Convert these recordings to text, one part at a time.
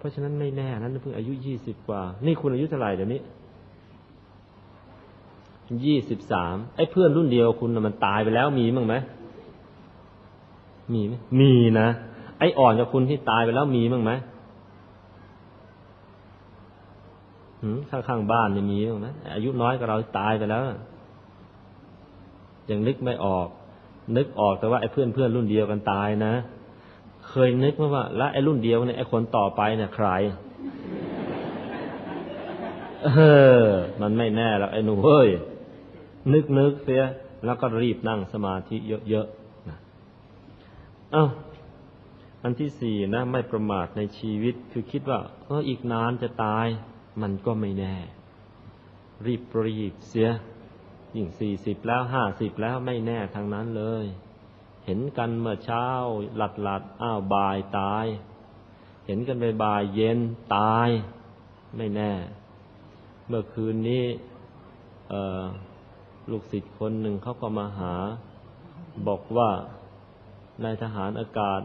เพราะฉะนั้นไม่แน่นั้นเพิ่งอายุยี่สิบกว่า นี่คุณอายุเท่าไหร่เดี๋ยวนี้ยี่สิบสามไอ้เพื่อนรุ่นเดียวคุณมันตายไปแล้วมีมั้งไหมมีไหมมีนะไอ้อ่อนกับคุณที่ตายไปแล้วมีมั้งไหมข้างข้างบ้านนี่มีมั้งไหมอายุน้อยกว่าเราตายไปแล้วยังนึกไม่ออก นึกออกแต่ว่าไอ้เพื่อนเพื่อนรุ่นเดียวกันตายนะ เคยนึกไหมว่า แล้วไอ้รุ่นเดียวเนี่ยไอ้คนต่อไปเนี่ยใคร เออ มันไม่แน่แล้วไอ้หนูเฮ้ย นึกนึกเสีย แล้วก็รีบนั่งสมาธิเยอะๆนะเอ้าอันที่สี่นะ ไม่ประมาทในชีวิตคือคิดว่าเอออีกนานจะตาย มันก็ไม่แน่ รีบรีบเสียยิ่งสี่สิบแล้วห้าสิบแล้วไม่แน่ทางนั้นเลย เห็นกันเมื่อเช้าหลัดหลัดอ้าวบ่ายตาย เห็นกันไปบ่ายเย็นตายไม่แน่ เมื่อคืนนี้ลูกศิษย์คนหนึ่งเขาก็มาหา บอกว่านายทหารอากาศ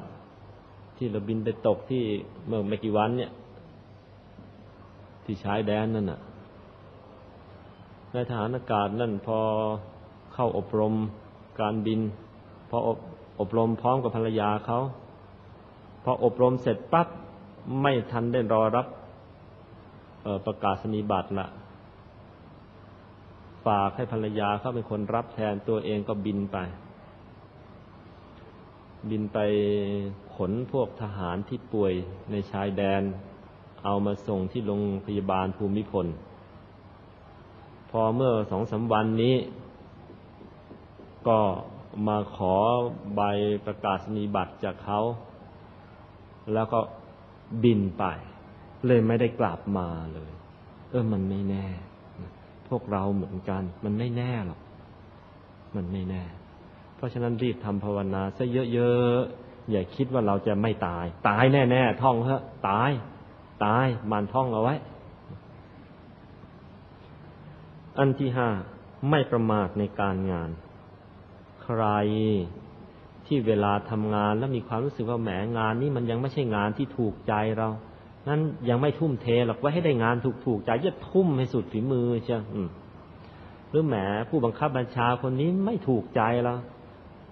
ที่เราบินไปตกที่เมื่อไม่กี่วันเนี่ย ที่ชายแดนนั่นน่ะนายทหารอากาศนั่นพอเข้าอบรมการบินพออบ อบรมพร้อมกับภรรยาเขาพออบรมเสร็จปั๊บไม่ทันได้รอรับประกาศนีบัตรละฝากให้ภรรยาเขาเป็นคนรับแทนตัวเองก็บินไป บินไปขนพวกทหารที่ป่วยในชายแดน เอามาส่งที่โรงพยาบาลภูมิพล พอเมื่อสองสาวันนี้ ก็ มาขอใบประกาศนีบัตรจากเขา แล้วก็บินไป เลยไม่ได้กลับมาเลย เออมันไม่แน่ พวกเราเหมือนกัน มันไม่แน่หรอก มันไม่แน่ เพราะฉะนั้นรีบทำภาวนาซะเยอะๆ อย่าคิดว่าเราจะไม่ตาย ตายแน่ๆ ท่องเถอะ ตาย ตาย มันท่องเอาไว้ อันที่ห้า ไม่ประมาทในการงาน ใครที่เวลาทำงานแล้วมีความรู้สึกว่าแหมงานนี้มันยังไม่ใช่งานที่ถูกใจเรานั้นยังไม่ทุ่มเทหรอกไว้ให้ได้งานถูกๆใจจะทุ่มให้สุดฝีมือเชียวหรือแหมผู้บังคับบัญชาคนนี้ไม่ถูกใจเรา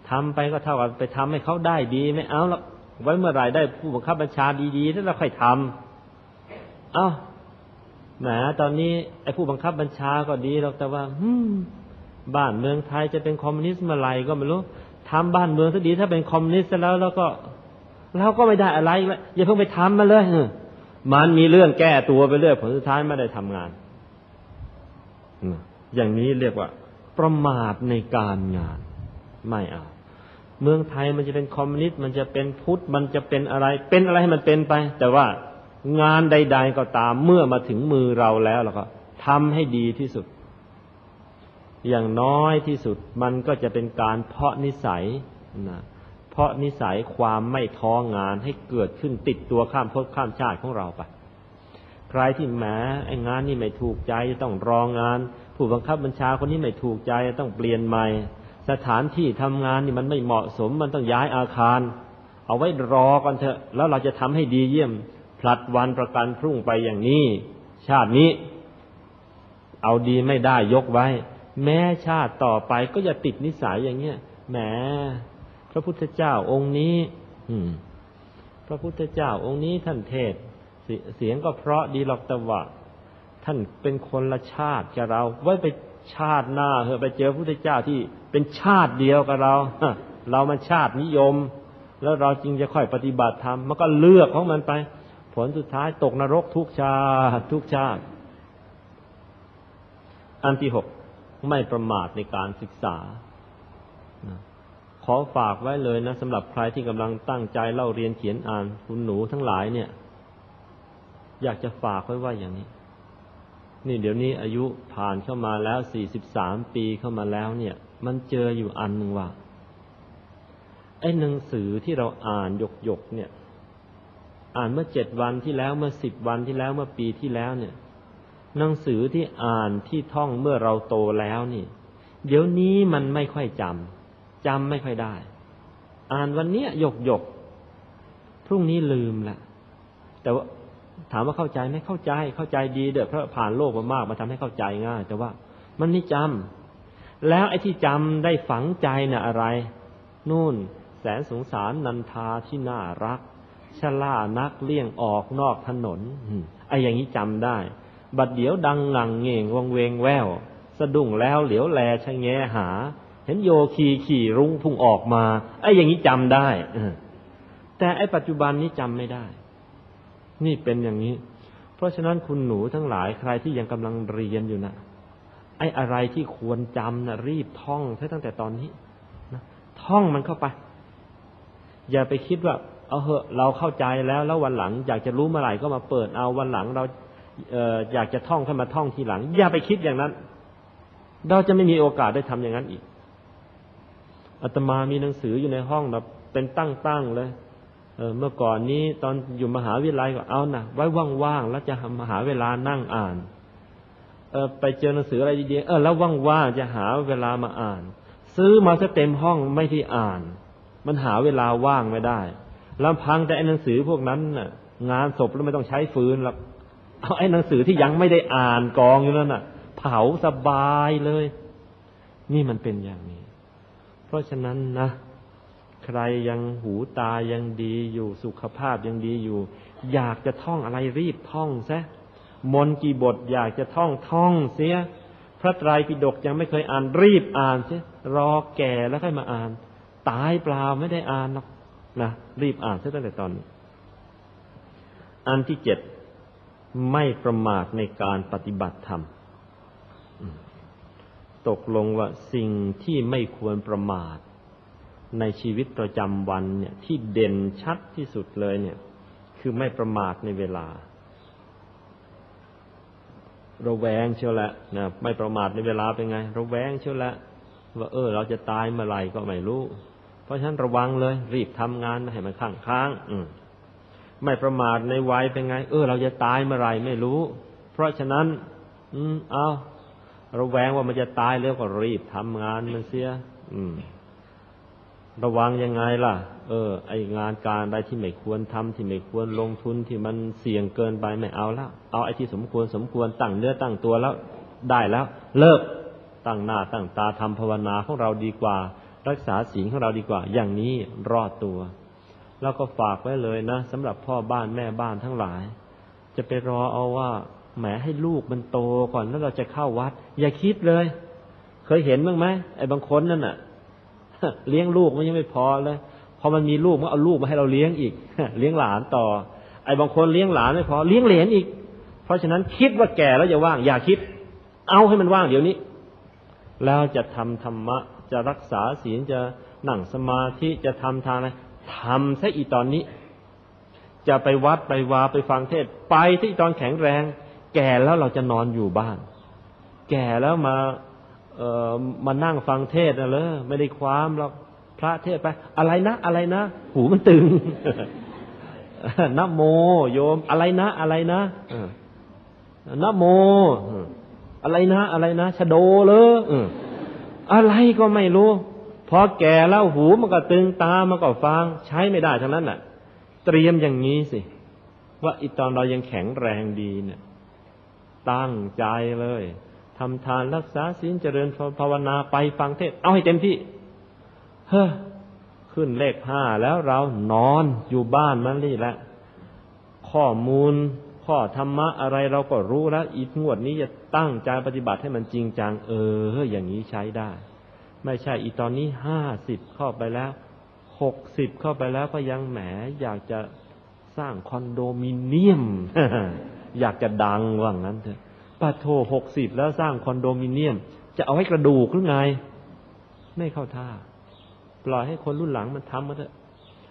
ทำไปก็เท่ากับไปทำให้เขาได้ดีไม่เอาแล้วไว้เมื่อไรได้ผู้บังคับบัญชาดีๆแล้วเราค่อยทำเอ้าแหมตอนนี้ไอ้ผู้บังคับบัญชาก็ดีหรอกแต่ว่าฮึ บ้านเมืองไทยจะเป็นคอมมิวนิสต์เมื่อไรก็ไม่รู้ทำบ้านเมืองซะดีถ้าเป็นคอมมิวนิสต์แล้วแล้วก็เราก็ไม่ได้อะไรอย่าเพิ่งไปทำมาเลยมันมีเรื่องแก้ตัวไปเรื่อยผลสุดท้ายไม่ได้ทำงานอย่างนี้เรียกว่า ประมาทในการงาน ไม่เอาเมืองไทยมันจะเป็นคอมมิวนิสต์มันจะเป็นพุทธมันจะเป็นอะไร เป็นอะไรให้มันเป็นไป แต่ว่างานใด ๆก็ตามเมื่อมาถึงมือเราแล้วเราก็ทำให้ดีที่สุด อย่างน้อยที่สุดมันก็จะเป็นการเพาะนิสัยนะเพาะนิสัยความไม่ท้องานให้เกิดขึ้นติดตัวข้ามภพข้ามชาติของเราไปใครที่แหมไอ้งานนี่ไม่ถูกใจจะต้องรองงาน ผู้บังคับบัญชาคนนี้ไม่ถูกใจต้องเปลี่ยนใหม่ สถานที่ทำงานนี่มันไม่เหมาะสมมันต้องย้ายอาคาร เอาไว้รอกันเถอะ แล้วเราจะทำให้ดีเยี่ยมผลัดวันประกันพรุ่งไปอย่างนี้ ชาตินี้ เอาดีไม่ได้ยกไว้ แม้ชาติต่อไปก็อย่าติดนิสัยอย่างเงี้ยแหมพระพุทธเจ้าองค์นี้ อืม พระพุทธเจ้าองค์นี้ท่านเทศเสียงก็เพราะดีหรอกแต่ว่าท่านเป็นคนละชาติกับเรา ไว้ไปชาติหน้าเถอะไปเจอพระพุทธเจ้าที่เป็นชาติเดียวกับเราเรามันชาตินิยม แล้วเราจริงจะค่อยปฏิบัติธรรมมันก็เลือกของมันไป ผลสุดท้ายตกนรกทุกชาติทุกชาติ อันที่หก ไม่ประมาทในการศึกษา ขอฝากไว้เลยนะสำหรับใครที่กำลังตั้งใจเล่าเรียนเขียนอ่านคุณหนูทั้งหลายเนี่ย อยากจะฝากไว้ว่าอย่างนี้ นี่เดี๋ยวนี้อายุผ่านเข้ามาแล้วสี่สิบสามปีเข้ามาแล้วเนี่ย มันเจออยู่อันหนึ่งว่าไอ้หนังสือที่เราอ่านยกยกเนี่ย อ่านเมื่อเจ็ดวันที่แล้วเมื่อสิบวันที่แล้วเมื่อปีที่แล้วเนี่ย หนังสือที่อ่านที่ท่องเมื่อเราโตแล้วนี่ เดี๋ยวนี้มันไม่ค่อยจำจำไม่ค่อยได้ อ่านวันนี้หยกหยกพรุ่งนี้ลืมละแต่ว่าถามว่าเข้าใจไหมเข้าใจเข้าใจดีเด้อเพราะผ่านโลกมามากมาทำให้เข้าใจง่าย แต่ว่ามันไม่จำแล้วไอ้ที่จำได้ฝังใจน่ะอะไร นู่น แสนสงสารนันทาที่น่ารักชล่านักเลี่ยงออกนอกถนนไอ้อย่างนี้จำได้ บัดเดี๋ยวดังงังเง่งวงเวงแวว สะดุ้งแล้วเหลียวแลชะแงหา เห็นโยคีขี่รุ้งพุ่งออกมา ไอ้อย่างนี้จำได้แต่ไอ้ปัจจุบันนี้จำไม่ได้ นี่เป็นอย่างนี้ เพราะฉะนั้นคุณหนูทั้งหลายใครที่ยังกำลังเรียนอยู่นะไอ้อะไรที่ควรจำนะรีบท่องตั้งแต่ตอนนี้นะท่องมันเข้าไป อย่าไปคิดว่า เอาเหอะ เราเข้าใจแล้วแล้ววันหลัง อยากจะรู้เมื่อไหร่ก็มาเปิดเอาวันหลังเรา อยากจะท่องขึ้นมาท่องทีหลัง อย่าไปคิดอย่างนั้น เราจะไม่มีโอกาสได้ทำอย่างนั้นอีกอาตมามีหนังสืออยู่ในห้องแบบเป็นตั้งๆเลยเเมื่อก่อนนี้ตอนอยู่มหาวิทยาลัยก็เอานะไว้ว่างๆแล้วจะมาหาเวลานั่งอ่านเออไปเจอหนังสืออะไรดีๆเออแล้วว่างๆจะหาเวลามาอ่าน ซื้อมาซะเต็มห้องไม่ที่อ่าน มันหาเวลาว่างไม่ได้ลำพังแต่ไอ้หนังสือพวกนั้นน่ะ งานศพแล้วไม่ต้องใช้ฟืนหรอก เอาไอ้หนังสือที่ยังไม่ได้อ่านกองอยู่นั่นน่ะ เผาสบายเลย นี่มันเป็นอย่างนี้ เพราะฉะนั้นนะใครยังหูตายังดีอยู่สุขภาพยังดีอยู่ อยากจะท่องอะไรรีบท่องซะมนกี่บทอยากจะท่องท่องเสีย พระไตรปิฎกยังไม่เคยอ่านรีบอ่านเสียรอแก่แล้วค่อยมาอ่าน ตายเปล่าไม่ได้อ่านหรอกนะรีบอ่านซะตั้งแต่ตอนนี้ อันที่เจ็ด ไม่ประมาทในการปฏิบัติธรรม ตกลงว่าสิ่งที่ไม่ควรประมาท ในชีวิตประจำวันเนี่ยที่เด่นชัดที่สุดเลยเนี่ย คือไม่ประมาทในเวลา ระแวงเชียวละนะไม่ประมาทในเวลาเป็นไง ระแวงเชียวละว่าเออ เราจะตายเมื่อไหร่ก็ไม่รู้ เพราะฉะนั้นระวังเลย รีบทำงานไม่ให้มันค้างค้าง อืม ไม่ประมาทในวัยเป็นไง เออ เราจะตายเมื่อไรไม่รู้ เพราะฉะนั้น อืม เอาระแวงว่ามันจะตายแล้วก็รีบทำงานมันเสีย อืม ระวังยังไงล่ะ เออ ไองานการอะไรที่ไม่ควรทำที่ไม่ควรลงทุนที่มันเสี่ยงเกินไปไม่เอาละเอาไอ้ที่สมควรสมควรตั้งเนื้อตั้งตัวแล้ว ได้แล้ว เลิกตั้งหน้าตั้งตาทำภาวนาของเราดีกว่า รักษาศีลของเราดีกว่า อย่างนี้รอดตัว แล้วก็ฝากไว้เลยนะสำหรับพ่อบ้านแม่บ้านทั้งหลาย จะไปรอเอาว่าแหมให้ลูกมันโตก่อนแล้วเราจะเข้าวัด อย่าคิดเลย เคยเห็นบ้างไหมไอ้บางคนนั่นน่ะ เลี้ยงลูกมันยังไม่พอเลยพอมันมีลูกมันเอาลูกมาให้เราเลี้ยงอีก เลี้ยงหลานต่อ ไอ้บางคนเลี้ยงหลานไม่พอเลี้ยงเหลนอีก เพราะฉะนั้นคิดว่าแก่แล้วจะว่าง อย่าคิด เอาให้มันว่างเดี๋ยวนี้ แล้วจะทำธรรมะจะรักษาศีลจะนั่งสมาธิจะทำทางอะไร ทำซะอีตอนนี้ จะไปวัดไปวาไปฟังเทศ ไปที่ตอนแข็งแรง แก่แล้วเราจะนอนอยู่บ้าน แก่แล้วมาเออมานั่งฟังเทศนะเลยไม่ได้ความหรอกพระเทศไป อะไรนะอะไรนะ หูมันตึงนะโม โยม อะไรนะ อะไรนะนะโม อะไรนะ อะไรนะชะโดเลยอะไรก็ไม่รู้ อแก่แล้วหูมันก็ตึงตามันก็ฟังใช้ไม่ได้ทั้งนั้นแหละเตรียมอย่างนี้สิ ว่าอีตอนเรายังแข็งแรงดีเนี่ย ตั้งใจเลยทำทานรักษาศีลเจริญภาวนาไปฟังเทศ เอาให้เต็มที่ เฮ้อขึ้นเลขห้าแล้วเรานอนอยู่บ้านมันนี่แหละข้อมูล ข้อธรรมะอะไรเราก็รู้แล้วอีกงวดนี้จะตั้งใจปฏิบัติให้มันจริงจัง เอออย่างนี้ใช้ได้ ไม่ใช่อีตอนนี้ห้าสิบเข้าไปแล้วหกสิบเข้าไปแล้วก็ยังแหม อยากจะสร้างคอนโดมิเนียม อยากจะดังว่างั้นเถอะปาโทหกสิบแล้วสร้างคอนโดมิเนียม จะเอาให้กระดูกหรือไง ไม่เข้าท่า ปล่อยให้คนรุ่นหลังมันทำมาเถอะ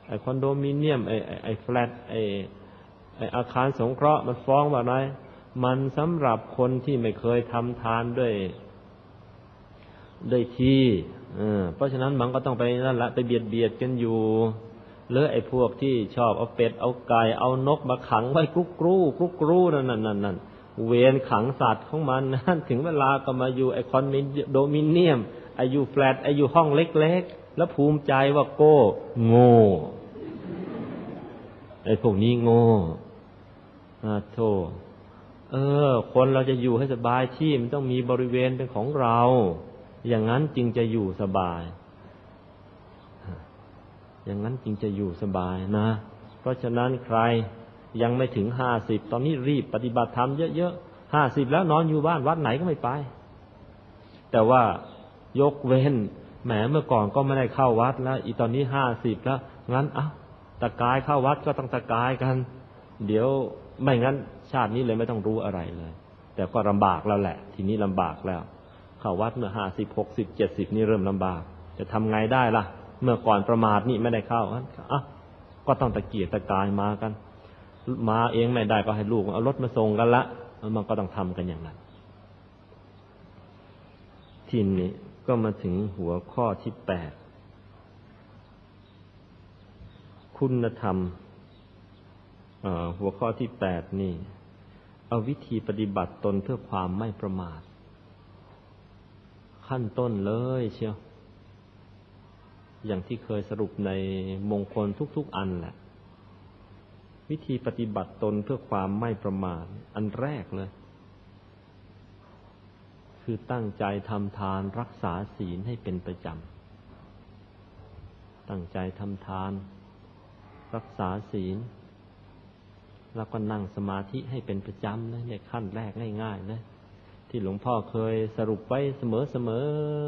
ไอคอนโดมิเนียมไอไอแฟลตไอไออาคารสงเคราะห์มันฟ้องว่าไรมันสำหรับคนที่ไม่เคยทำทานด้วย ด้วยที่เพราะฉะนั้นมันก็ต้องไปนั่นละไปเบียดเบียดกันอยู่หรือไอ้พวกที่ชอบเอาเป็ดเอาไก่เอานกมาขังไว้กุ๊กกรูกุ๊กกรูนั่นนั่นนั่นเวรขังสัตว์ของมันนั่นถึงเวลาก็มาอยู่ไอคอนโดมิเนียมอายุแฟลตอายุห้องเล็กๆ แล้วภูมิใจว่าโก้โง่ไอพวกนี้โง่อ่าโทเออ คนเราจะอยู่ให้สบายที่มันต้องมีบริเวณเป็นของเรา อย่างนั้นจึงจะอยู่สบาย อย่างนั้นจึงจะอยู่สบายนะ เพราะฉะนั้นใครยังไม่ถึงห้าสิบตอนนี้รีบปฏิบัติธรรมเยอะๆห้าสิบแล้วนอนอยู่บ้านวัดไหนก็ไม่ไป แต่ว่ายกเว้นแหมเมื่อก่อนก็ไม่ได้เข้าวัดแล้ว อีตอนนี้ห้าสิบแล้ว งั้นเอ้าตะกายเข้าวัดก็ต้องตะกายกัน เดี๋ยวไม่งั้น ชาตินี้เลยไม่ต้องรู้อะไรเลย แต่ก็ลำบากแล้วแหละ ทีนี้ลำบากแล้ว เข้าวัดเมื่อห้าสิบหกสิบเจ็ดสิบนี่เริ่มลำบาก จะทำไงได้ล่ะ เมื่อก่อนประมาทนี่ไม่ได้เข้าอะก็ต้องตะเกียกตะกายมากัน มาเองไม่ได้ก็ให้ลูกเอารถมาส่งกันละมันก็ต้องทำกันอย่างนั้นทีนี้ก็มาถึงหัวข้อที่แปดคุณธรรมหัวข้อที่แปดนี่ เอาวิธีปฏิบัติตนเพื่อความไม่ประมาท ขั้นต้นเลยเชียว อย่างที่เคยสรุปในมงคลทุกๆอันแหละ วิธีปฏิบัติตนเพื่อความไม่ประมาทอันแรกเลย คือตั้งใจทำทานรักษาศีลให้เป็นประจำ ตั้งใจทำทาน รักษาศีล แล้วก็นั่งสมาธิให้เป็นประจำนะเนี่ยขั้นแรกง่ายๆนะ ที่หลวงพ่อเคยสรุปไว้เสมอ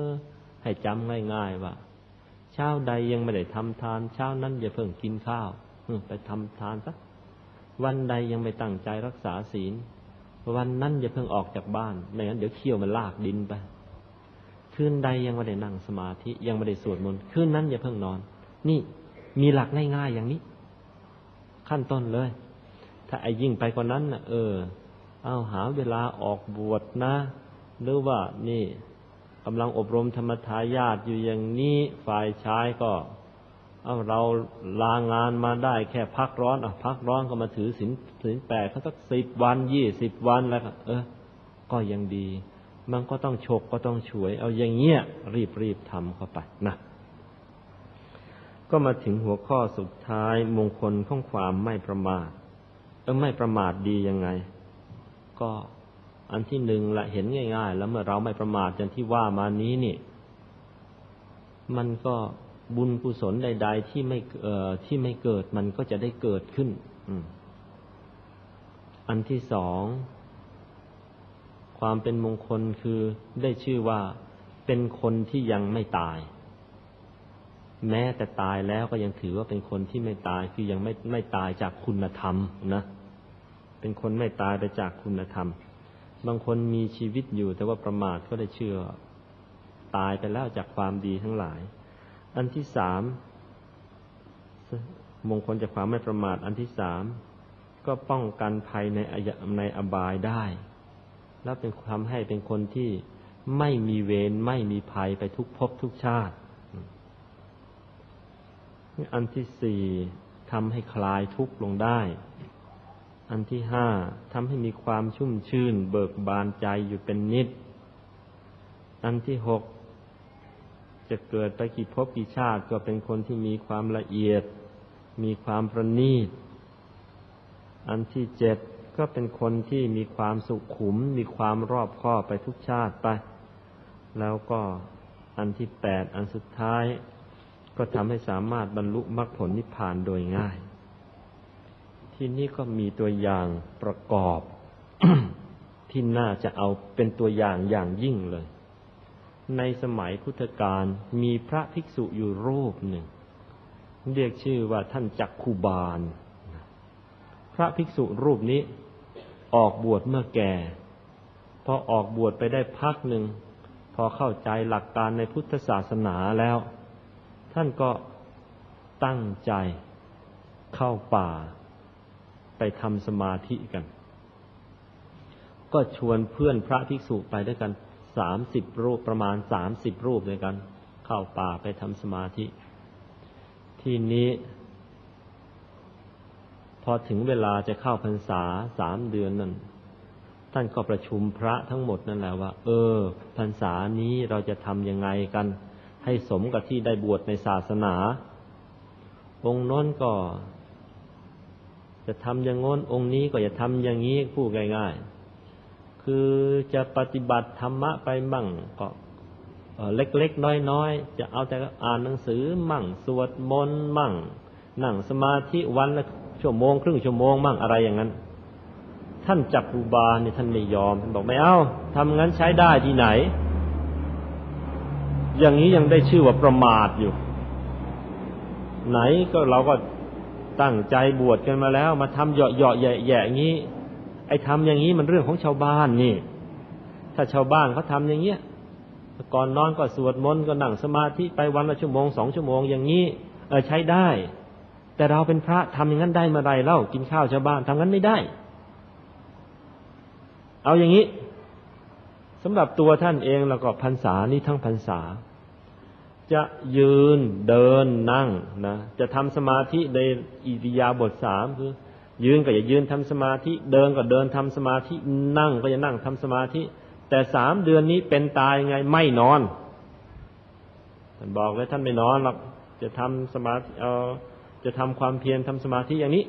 ๆให้จำง่าย ๆ ว่าเช้าใดยังไม่ได้ทำทาน เช้านั้นอย่าเพิ่งกินข้าวไปทำทานสักวันใดยังไม่ตั้งใจรักษาศีล วันนั้นอย่าเพิ่งออกจากบ้านไม่งั้นเดี๋ยวเขี้ยวมันลากดินไปคืนใดยังไม่ได้นั่งสมาธิยังไม่ได้สวดมนต์คืนนั้นอย่าเพิ่งนอน นี่มีหลักง่ายๆอย่างนี้ ขั้นต้นเลย ถ้าไอ้ยิ่งไปกว่านั้นนะเออ เอาหาเวลาออกบวชนะ หรือว่านี่กำลังอบรมธรรมทายาทอยู่อย่างนี้ฝ่ายชายก็ เอาเราลางานมาได้แค่พักร้อนอะพักร้อนก็มาถือศีลศีลแปดเขาสักสิบวันยี่สิบวันแล้วก็เออ ก็ยังดี มันก็ต้องฉกก็ต้องช่วย เอาอย่างเงี้ยรีบรีบทำเข้าไปนะก็มาถึงหัวข้อสุดท้ายมงคลของความไม่ประมาทเออไม่ประมาทดียังไง ก็อันที่หนึ่งละเห็นง่าย ๆ แล้วเมื่อเราไม่ประมาทอย่างที่ว่ามานี้นี่ มันก็บุญกุศลใด ๆ ที่ไม่เอ่อที่ไม่เกิดมันก็จะได้เกิดขึ้นอืมอันที่สอง ความเป็นมงคลคือได้ชื่อว่าเป็นคนที่ยังไม่ตาย แม้แต่ตายแล้วก็ยังถือว่าเป็นคนที่ไม่ตายคือยังไม่ไม่ตายจากคุณธรรมนะ เป็นคนไม่ตายไปจากคุณธรรม บางคนมีชีวิตอยู่แต่ว่าประมาทก็ได้เชื่อ ตายไปแล้วจากความดีทั้งหลาย อันที่สามมงคลจากความไม่ประมาท อันที่สามก็ป้องกันภัยในในอบายได้ แล้วเป็นทำให้เป็นคนที่ไม่มีเวรไม่มีภัยไปทุกภพทุกชาติ อันที่สี่ทำให้คลายทุกข์ลงได้ อันที่ห้าทำให้มีความชุ่มชื่น เบิกบานใจอยู่เป็นนิด อันที่หกจะเกิดไปกี่ภพกี่ชาติก็เป็นคนที่มีความละเอียด มีความประณีต อันที่เจ็ดก็เป็นคนที่มีความสุขุม มีความรอบคอบไปทุกชาติไป แล้วก็อันที่แปดอันสุดท้าย ก็ทำให้สามารถบรรลุมรรคผลนิพพานโดยง่าย ที่นี้ก็มีตัวอย่างประกอบ ที่น่าจะเอาเป็นตัวอย่างอย่างยิ่งเลย ในสมัยพุทธกาลมีพระภิกษุอยู่รูปหนึ่ง เรียกชื่อว่าท่านจักคูบาล พระภิกษุรูปนี้ออกบวชเมื่อแก่ พอออกบวชไปได้พักหนึ่ง พอเข้าใจหลักการในพุทธศาสนาแล้ว ท่านก็ตั้งใจเข้าป่า ทำสมาธิกัน ก็ชวนเพื่อนพระภิกษุไปด้วยกันสามสิบรูปประมาณสามสิบรูปด้วยกัน เข้าป่าไปทำสมาธิ ทีนี้ พอถึงเวลาจะเข้าพรรษาสามเดือนนั่นท่านก็ประชุมพระทั้งหมดนั่นแหละว่า เออ พรรษานี้เราจะทำยังไงกัน ให้สมกับที่ได้บวชในศาสนา องค์น้นก็ จะทำอย่างงน้นองค์นี้ก็อย่าทำอย่างนี้พูดง่ายๆ คือจะปฏิบัติธรรมะไปมั่งก็เล็กๆ น้อยๆ จะเอาแต่อ่านหนังสือมั่ง สวดมนต์มั่ง นั่งสมาธิวันละชั่วโมง ครึ่งชั่วโมงมั่งอะไรอย่างนั้น ท่านจักรูบาลนี่ท่านไม่ยอมท่านบอกไม่เอาทำงั้นใช้ได้ที่ไหน อย่างนี้ยังได้ชื่อว่าประมาทอยู่ ไหนก็เราก็ ตั้งใจบวชกันมาแล้ว มาทำเหยาะเหยาะแย่แย่อย่างนี้ ไอ้ทำอย่างนี้มันเรื่องของชาวบ้านนี่ ถ้าชาวบ้านเขาทาอย่างเงี้ยก่อนนอนก็สวดมนต์ก็นั่งสมาธิไปวันละชั่วโมงสองชั่วโมงอย่างนี้เออใช้ได้ แต่เราเป็นพระทำอย่างนั้นได้เมื่อไรเล่ากินข้าวชาวบ้านทำงั้นไม่ได้ เอาอย่างนี้สำหรับตัวท่านเองแล้วก็พรรษานี้ทั้งพรรษา จะยืนเดินนั่งนะจะทำสมาธิในอิริยาบถสามคือ ยืนก็อย่ายืนทำสมาธิ เดินก็เดินทำสมาธิ นั่งก็อย่านั่งทำสมาธิ แต่สามเดือนนี้เป็นตายไงไม่นอนท่านบอกเลยท่านไม่นอนหรอกจะทำสมาธิเอาจะทำความเพียรทำสมาธิอย่างนี้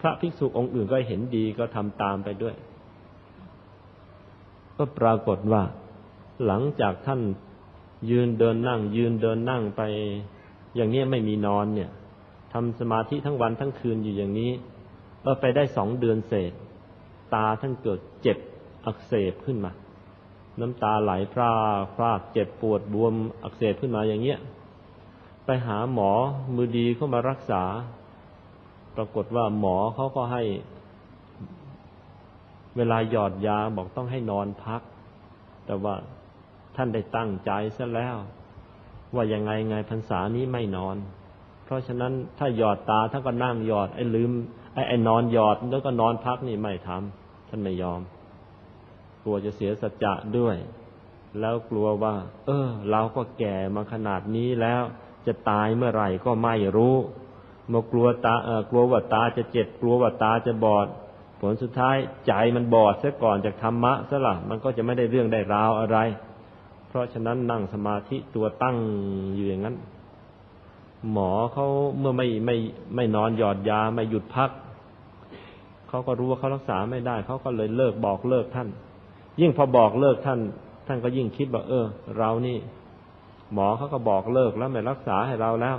พระภิกษุองค์อื่นก็เห็นดีก็ทำตามไปด้วย ก็ปรากฏว่า หลังจากท่าน ยืนเดินนั่ง ยืนเดินนั่งไป อย่างนี้ไม่มีนอนเนี่ยทำสมาธิทั้งวันทั้งคืนอยู่อย่างนี้เออไปได้สองเดือนเศษ ตาท่านเกิดเจ็บอักเสบขึ้นมา น้ำตาไหลพราพรากเจ็บปวดบวมอักเสบขึ้นมาอย่างเงี้ยไปหาหมอมือดีเข้ามารักษา ปรากฏว่าหมอเขาก็ให้ เวลาหยอดยาบอกต้องให้นอนพัก แต่ว่า ท่านได้ตั้งใจซะแล้ว ว่ายังไงไงพรรษานี้ไม่นอน เพราะฉะนั้นถ้าหยอดตาท่านก็นั่งหยอดไอ้ลืมไอ้ไอ้นอนหยอดแล้วก็นอนพักนี่ไม่ทำท่านไม่ยอม กลัวจะเสียสัจจะด้วย แล้วกลัวว่า เออ เราก็แก่มาขนาดนี้แล้ว จะตายเมื่อไหร่ก็ไม่รู้มากลัวตาเออกลัวว่าตาจะเจ็บกลัวว่าตาจะบอด ผลสุดท้ายใจมันบอดซะก่อนจากธรรมะซะละมันก็จะไม่ได้เรื่องได้ราวอะไร เพราะฉะนั้นนั่งสมาธิตัวตั้งอยู่อย่างนั้น หมอเขาเมื่อไม่ไม่ไม่นอนหยอดยาไม่หยุดพักเขาก็รู้ว่าเขารักษาไม่ได้เขาก็เลยเลิกบอกเลิกท่าน ยิ่งพอบอกเลิกท่าน ท่านก็ยิ่งคิดว่า เออ เรานี่ หมอเขาก็บอกเลิกแล้วไม่รักษาให้เราแล้ว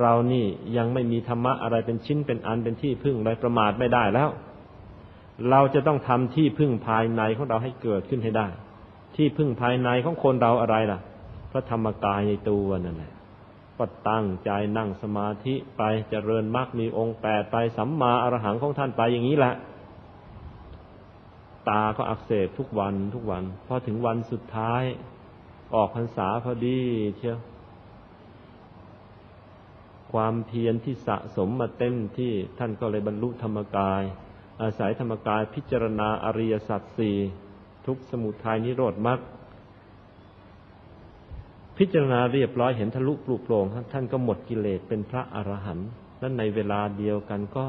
เรานี่ยังไม่มีธรรมะอะไรเป็นชิ้นเป็นอันเป็นที่พึ่งอะไรประมาทไม่ได้แล้ว เราจะต้องทำที่พึ่งภายในของเราให้เกิดขึ้นให้ได้ ที่พึ่งภายในของคนเราอะไรล่ะ พระธรรมกายในตัวนั่นแหละก็ตั้งใจนั่งสมาธิไปเจริญมรรคมีองค์แปดไปสัมมาอรหังของท่านไปอย่างนี้แหละ ตาก็อักเสบทุกวันทุกวัน พอถึงวันสุดท้าย ออกพรรษาพอดีเชียวความเพียรที่สะสมมาเต็มที่ท่านก็เลยบรรลุธรรมกาย อาศัยธรรมกายพิจารณาอริยสัจสี่ ทุกสมุทัยนิโรธมรรคพิจารณาเรียบร้อยเห็นทะลุปลุกโปร่งท่านก็หมดกิเลสเป็นพระอรหันต์และในเวลาเดียวกันก็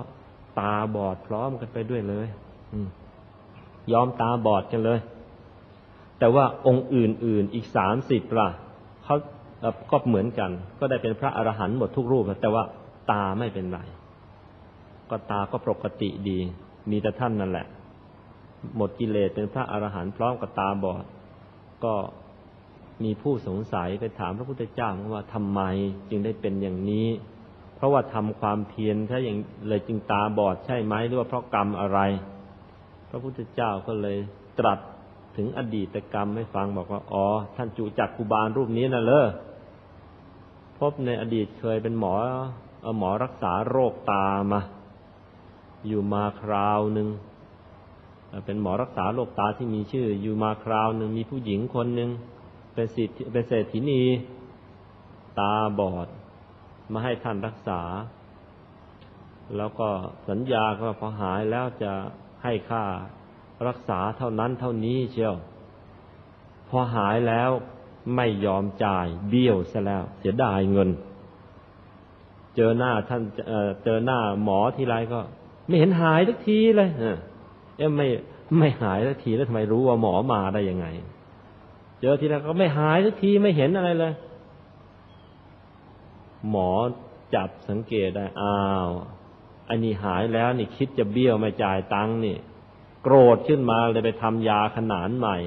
ตาบอดพร้อมกันไปด้วยเลยอยอมตาบอดกันเลย แต่ว่าองค์อื่น ๆ อีกสามสิบล่ะเขาก็เหมือนกัน ก็ได้เป็นพระอรหันต์หมดทุกรูปแต่ว่าตาไม่เป็นไร ก็ตาก็ปกติดี มีแต่ท่านนั่นแหละ หมดกิเลสเป็นพระอรหันต์พร้อมกับตาบอด ก็มีผู้สงสัยไปถามพระพุทธเจ้าว่าทำไมจึงได้เป็นอย่างนี้ เพราะว่าทำความเพียรถ้าอย่างเลยจึงตาบอดใช่ไหมหรือว่าเพราะกรรมอะไร พระพุทธเจ้าก็เลยตรัสถึงอดีตกรรมให้ฟังบอกว่าอ๋อท่านจุจักกุบาลรูปนี้นะเลยพบในอดีตเคยเป็นหมอหมอรักษาโรคตามา อยู่มาคราวหนึ่ง เป็นหมอรักษาโรคตาที่มีชื่ออยู่มาคราวหนึ่งมีผู้หญิงคนหนึ่งเป็นสิทธิเป็นเศรษฐินี ตาบอด มาให้ท่านรักษา แล้วก็สัญญาว่าพอหายแล้วจะให้ค่ารักษาเท่านั้นเท่านี้เชียว พอหายแล้วไม่ยอมจ่ายเบี้ยวซะแล้วเสียดายเงิน เจอหน้าท่านเจอหน้าหมอทีไรก็ ไม่เห็นหายสักทีเลย เอ๊ะไม่ไม่หายสักทีแล้วทำไมรู้ว่าหมอมาได้ยังไง เจอทีไรก็ไม่หายสักทีไม่เห็นอะไรเลย หมอจับสังเกตได้อ้าวอันนี้หายแล้วนี่คิดจะเบี้ยวไม่จ่ายตังค์นี่ โกรธขึ้นมาเลยไปทำยาขนานใหม่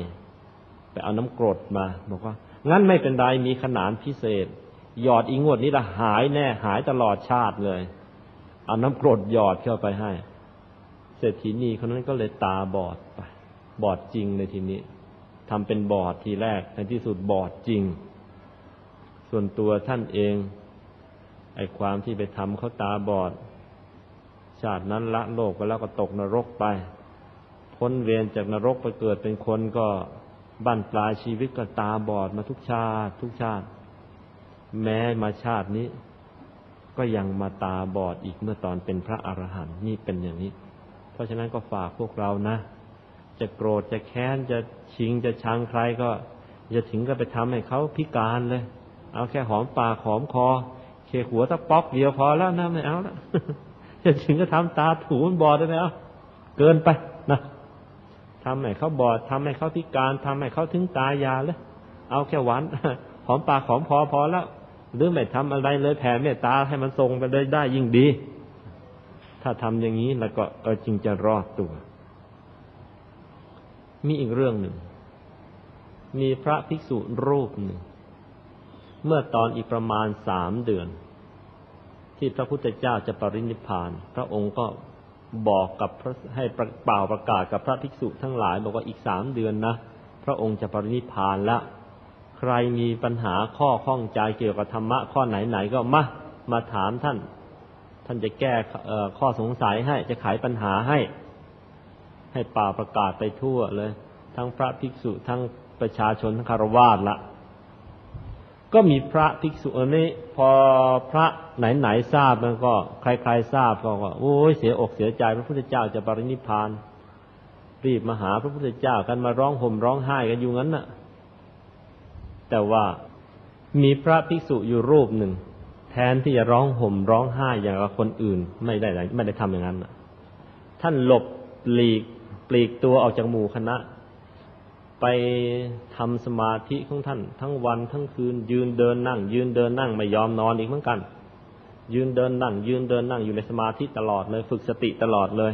ไปเอาน้ำกรดมา บอกว่า งั้นไม่เป็นไรมีขนานพิเศษ หยอดอีงวดนี้ละหายแน่หายตลอดชาติเลย เอาน้ำกรดหยอดเข้าไปให้ เศรษฐีนีคนนั้นก็เลยตาบอดไปบอดจริงในทีนี้ทำเป็นบอดทีแรกในที่สุดบอดจริง ส่วนตัวท่านเองไอความที่ไปทำเขาตาบอด ชาตินั้นละโลกไปแล้วก็ตกนรกไป พ้นเวรจากนรกไปเกิดเป็นคนก็บั้นปลายชีวิตก็ตาบอดมาทุกชาติ ทุกชาติ แม้มาชาตินี้ ก็ยังมาตาบอดอีกเมื่อตอนเป็นพระอรหันต์นี่เป็นอย่างนี้ เพราะฉะนั้นก็ฝากพวกเรานะ จะโกรธจะแค้นจะชิงจะชังใครก็อย่าถึงก็ไปทำให้เขาพิการเลย เอาแค่หอมปากหอมคอเคหัวตะป๊อกเดียวพอแล้วนะไม่เอาละจะถึงก็ทำตาถูมันบอดได้ไหมเอาเกินไปนะทำให้เขาบอดทำให้เขาพิการทำให้เขาถึงตายาเลยเอาแค่หวานหอมปากหอมคอพอแล้วหรือไม่ทำอะไรเลยแผ่เมตตาให้มันทรงไปเลยได้ยิ่งดี ถ้าทำอย่างนี้แล้วก็เออจริงจะรอดตัว มีอีกเรื่องหนึ่ง มีพระภิกษุรูปหนึ่ง เมื่อตอนอีกประมาณสามเดือน ที่พระพุทธเจ้าจะปรินิพพาน พระองค์ก็บอกกับพระให้ประเป่าประกาศกับพระภิกษุทั้งหลายบอกว่าอีกสามเดือนนะพระองค์จะปรินิพพานแล้วใครมีปัญหาข้อข้องใจเกี่ยวกับธรรมะข้อไหนๆก็มามาถามท่าน ท่านจะแก้ข้อสงสัยให้จะไขปัญหาให้ ให้ป่าประกาศไปทั่วเลย ทั้งพระภิกษุทั้งประชาชนทั้งคารวาสละก็มีพระภิกษุอันนี้พอพระไหนๆทราบมันก็ ใครๆทราบก็ว่าโอ้ยเสียอกเสียใจพระพุทธเจ้าจะปรินิพาน รีบมาหาพระพุทธเจ้ากันมาร้องห่มร้องไห้กันอยู่งั้นน่ะ แต่ว่ามีพระภิกษุอยู่รูปหนึ่ง ทนที่จะร้องห่มร้องไห้อย่างกับคนอื่น ไม่ได้ไม่ได้ทำอย่างนั้นท่านหลบหลีกปลีกตัวออกจากหมู่คณะ ไปทำสมาธิของท่าน ทั้งวันทั้งคืน ยืนเดินนั่ง ยืนเดินนั่งไม่ยอมนอนอีกเหมือนกัน ยืนเดินนั่ง ยืนเดินนั่งอยู่ในสมาธิตลอดเลย ฝึกสติตลอดเลย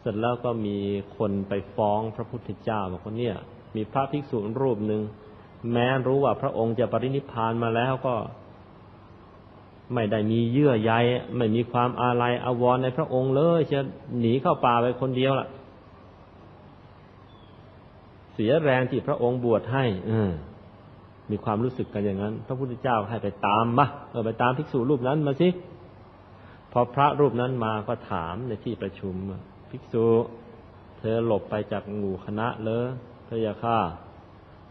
เสร็จแล้วก็มีคนไปฟ้องพระพุทธเจ้าบอกว่าเนี่ย มีพระภิกษุรูปหนึ่งแม้รู้ว่าพระองค์จะปรินิพพานมาแล้วก็ ไม่ได้มีเยื่อใยไม่มีความอาลัยอาวรณ์ในพระองค์เลยจะหนีเข้าป่าไปคนเดียวล่ะ เสียแรงที่พระองค์บวชให้เออมีความรู้สึกกันอย่างนั้น พระพุทธเจ้าให้ไปตามมาเออไปตามภิกษุรูปนั้นมาสิพอพระรูปนั้นมาก็ถามในที่ประชุมภิกษุ เธอหลบไปจากหมู่คณะเลยพระยาค่า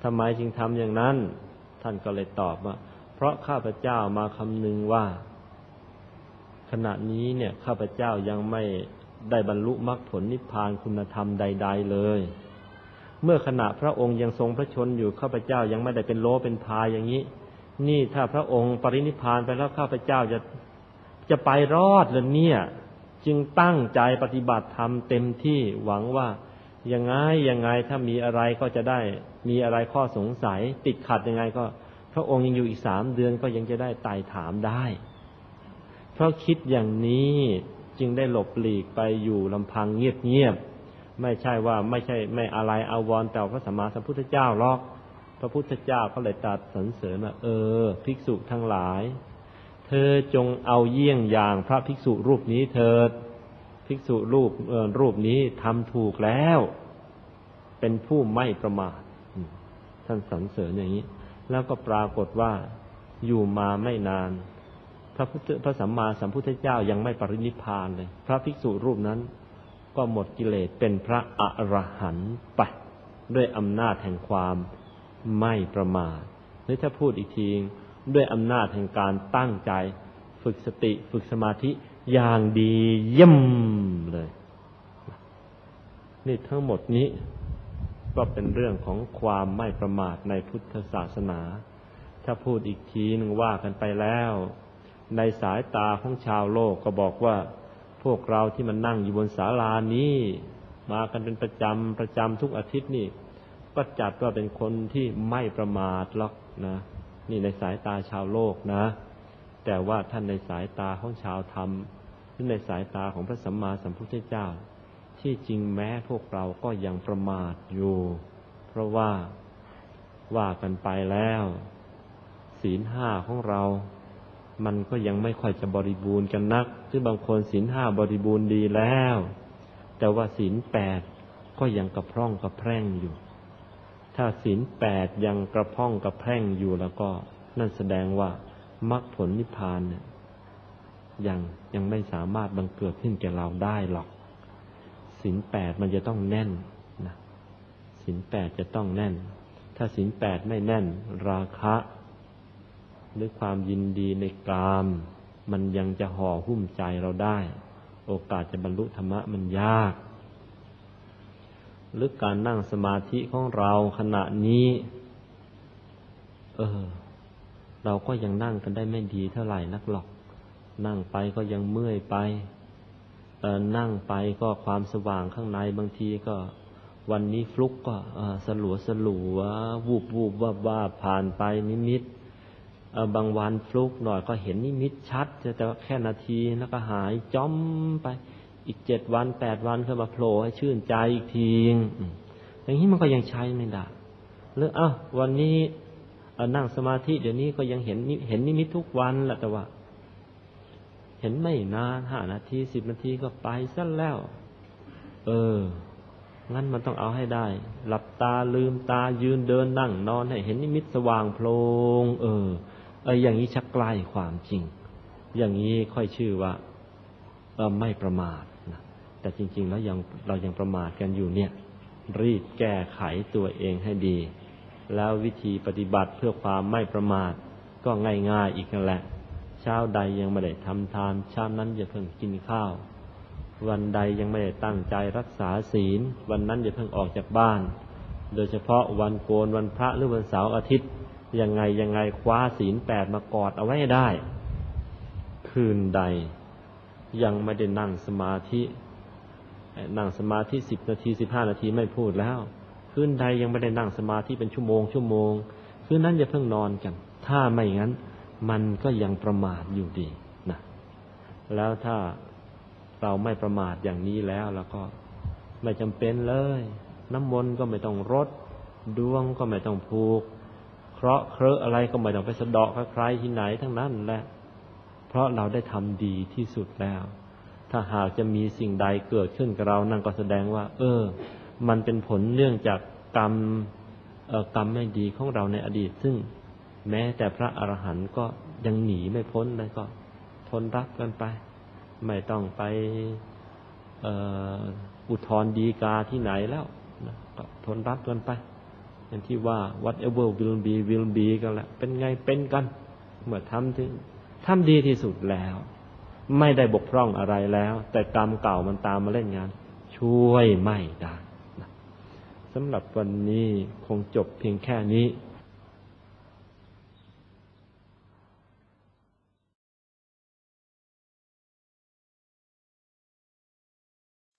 ทำไมจึงทำอย่างนั้น ท่านก็เลยตอบว่า เพราะข้าพเจ้ามาคำนึงว่า ขณะนี้เนี่ยข้าพเจ้ายังไม่ได้บรรลุมรรคผลนิพพานคุณธรรมใด ๆ เลย เมื่อขณะพระองค์ยังทรงพระชนอยู่ข้าพเจ้ายังไม่ได้เป็นโลเป็นพายอย่างนี้ นี่ถ้าพระองค์ปรินิพพานไปแล้วข้าพเจ้าจะจะไปรอดเลยเนี่ย จึงตั้งใจปฏิบัติธรรมเต็มที่หวังว่ายังไงยังไงถ้ามีอะไรก็จะได้ มีอะไรข้อสงสัย ติดขัดยังไงก็ ระองค์ยังอยู่อีกสามเดือนก็ยังจะได้ไต่ถามได้ เพราะคิดอย่างนี้จึงได้หลบหลีกไปอยู่ลำพังเงียบๆไม่ใช่ว่าไม่ใช่ไม่อะไรอาวรแต่พระสัมมาสัมพุทธเจ้าหรอกพระพุทธเจ้าก็เลยตัดสรรเสริญว่าเออ ภิกษุทั้งหลาย เธอจงเอาเยี่ยงอย่างพระภิกษุรูปนี้เถิด ภิกษุรูปเออรูปนี้ทำถูกแล้ว เป็นผู้ไม่ประมาทท่านสรรเสริญอย่างนี้ แล้วก็ปรากฏว่าอยู่มาไม่นาน พระพุทธพระสัมมาสัมพุทธเจ้ายังไม่ปรินิพานเลย พระภิกษุรูปนั้น ก็หมดกิเลสเป็นพระอรหันต์ไปด้วยอำนาจแห่งความไม่ประมาทหรือถ้าพูดอีกทีด้วยอำนาจแห่งการตั้งใจ ฝึกสติฝึกสมาธิอย่างดีเยี่ยมเลย นี่ทั้งหมดนี้ ก็เป็นเรื่องของความไม่ประมาทในพุทธศาสนา ถ้าพูดอีกทีหนึ่งว่ากันไปแล้ว ในสายตาของชาวโลกก็บอกว่า พวกเราที่มันนั่งอยู่บนศาลานี้มากันเป็นประจำประจำทุกอาทิตย์นี่ ก็จัดว่าเป็นคนที่ไม่ประมาทหรอกนะ นี่ในสายตาชาวโลกนะ แต่ว่าท่านในสายตาของชาวธรรมรือในสายตาของพระสัมมาสัมพุทธเจ้า ที่จริงแม้พวกเราก็ยังประมาทอยู่ เพราะว่าว่ากันไปแล้ว ศีลห้าของเรา มันก็ยังไม่ค่อยจะบริบูรณ์กันนักซึ่งบางคนศีลห้าบริบูรณ์ดีแล้ว แต่ว่าศีลแปดก็ยังกระพร่องกระแพร่งอยู่ ถ้าศีลแปดยังกระพร่องกระแพร่งอยู่แล้วก็ นั่นแสดงว่ามรรคผลนิพพานเนี่ยยังยังไม่สามารถบังเกิดขึ้นแก่เราได้หรอก ศีลแปดมันจะต้องแน่นนะศีลแปดจะต้องแน่น ถ้าศีลแปดไม่แน่น ราคะ หรือความยินดีในกาม มันยังจะห่อหุ้มใจเราได้ โอกาสจะบรรลุธรรมะมันยาก หรือการนั่งสมาธิของเราขณะนี้ เออ เราก็ยังนั่งกันได้ไม่ดีเท่าไหร่นักหรอก นั่งไปก็ยังเมื่อยไป นั่งไปก็ความสว่างข้างในบางทีก็วันนี้ฟลุกก็สลัวสลัววูบวูบว่าว่าผ่านไปนิมิตบางวันฟลุกหน่อยก็เห็นนิมิตชัดแต่แค่นาทีแล้วก็หายจ้อมไปอีกเจ็ดวันแปดวันเข้ามาโผล่ให้ชื่นใจอีกทีอย่างนี้มันก็ยังใช้ไม่ได้หรืออ้าววันนี้นั่งสมาธิเดี๋ยวนี้ก็ยังเห็นเห็นนิมิตทุกวันแหละแต่ว่า เห็นไม่นานห้านาทีสิบนาทีก็ไปซะแล้ว เออ งั้นมันต้องเอาให้ได้ หลับตาลืมตายืนเดินนั่งนอนให้เห็นนิมิตสว่างโพลงเออเอออย่างนี้ชักใกล้ความจริง อย่างนี้ค่อยชื่อว่าเออไม่ประมาทนะแต่จริง ๆ แล้วยังเรายังประมาทกันอยู่เนี่ย รีบแก้ไขตัวเองให้ดี แล้ววิธีปฏิบัติเพื่อความไม่ประมาทก็ง่ายๆอีกนั่นแหละ ช้าใดยังไม่ได้ทำทานเช้านั้นอย่าเพิ่งกินข้าว วันใดยังไม่ได้ตั้งใจรักษาศีล วันนั้นอย่าเพิ่งออกจากบ้าน โดยเฉพาะวันโกนวันพระหรือวันเสาร์อาทิตย์ยังไงยังไงคว้าศีลแปดมากอดเอาไว้ได้ คืนใดยังไม่ได้นั่งสมาธินั่งสมาธิสิบนาทีสิบห้านาทีไม่พูดแล้ว คืนใดยังไม่ได้นั่งสมาธิเป็นชั่วโมงชั่วโมง คืนนั้นอย่าเพิ่งนอนกัน ถ้าไม่งั้น มันก็ยังประมาทอยู่ดีนะแล้วถ้าเราไม่ประมาทอย่างนี้แล้วแล้วก็ไม่จำเป็นเลย น้ำมนต์ก็ไม่ต้องรดดวงก็ไม่ต้องผูก เคราะห์เคราะอะไรก็ไม่ต้องไปสะเดาะใครที่ไหนทั้งนั้นแหละเพราะเราได้ทำดีที่สุดแล้ว ถ้าหากจะมีสิ่งใดเกิดขึ้นกับเรานั่นก็แสดงว่า เออ มันเป็นผลเนื่องจากกรรมกรรมไม่ดีของเราในอดีต ซึ่ง แม้แต่พระอรหันต์ก็ยังหนีไม่พ้นเลยก็ ทนรับกันไป ไม่ต้องไปอุทธรดีกาที่ไหนแล้วนะก็ทนรับกันไป อย่างที่ว่า whatever will be will be กันแหละเป็นไงเป็นกัน เมื่อทำถึงทำดีที่สุดแล้ว ไม่ได้บกพร่องอะไรแล้ว แต่กรรมเก่ามันตามมาเล่นงาน ช่วยไม่ได้สำหรับวันนี้คงจบเพียงแค่นี้